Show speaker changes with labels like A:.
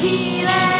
A: healing.